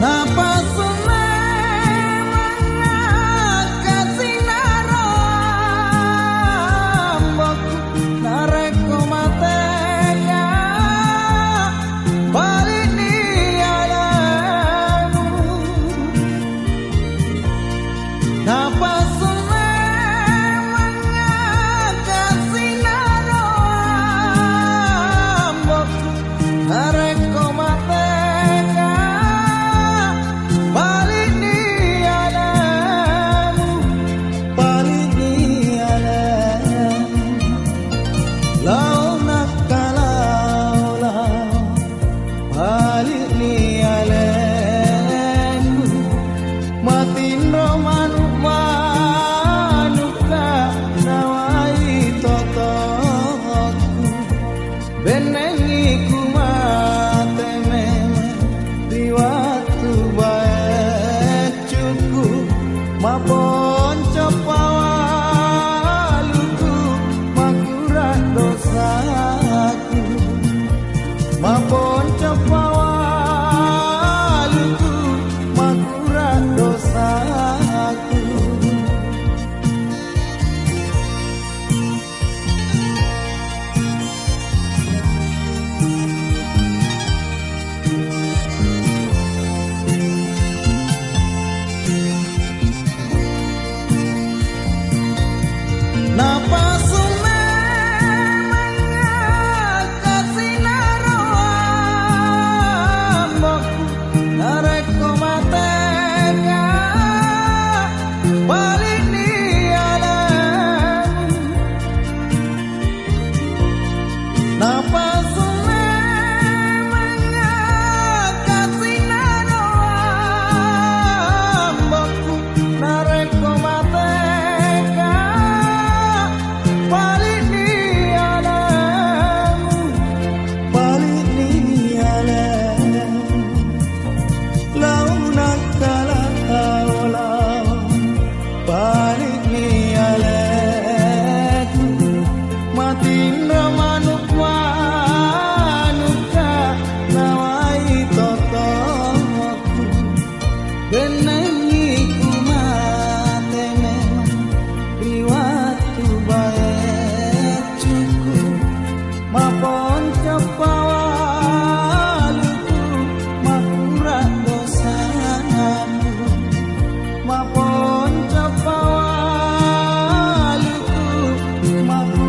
哪怕 my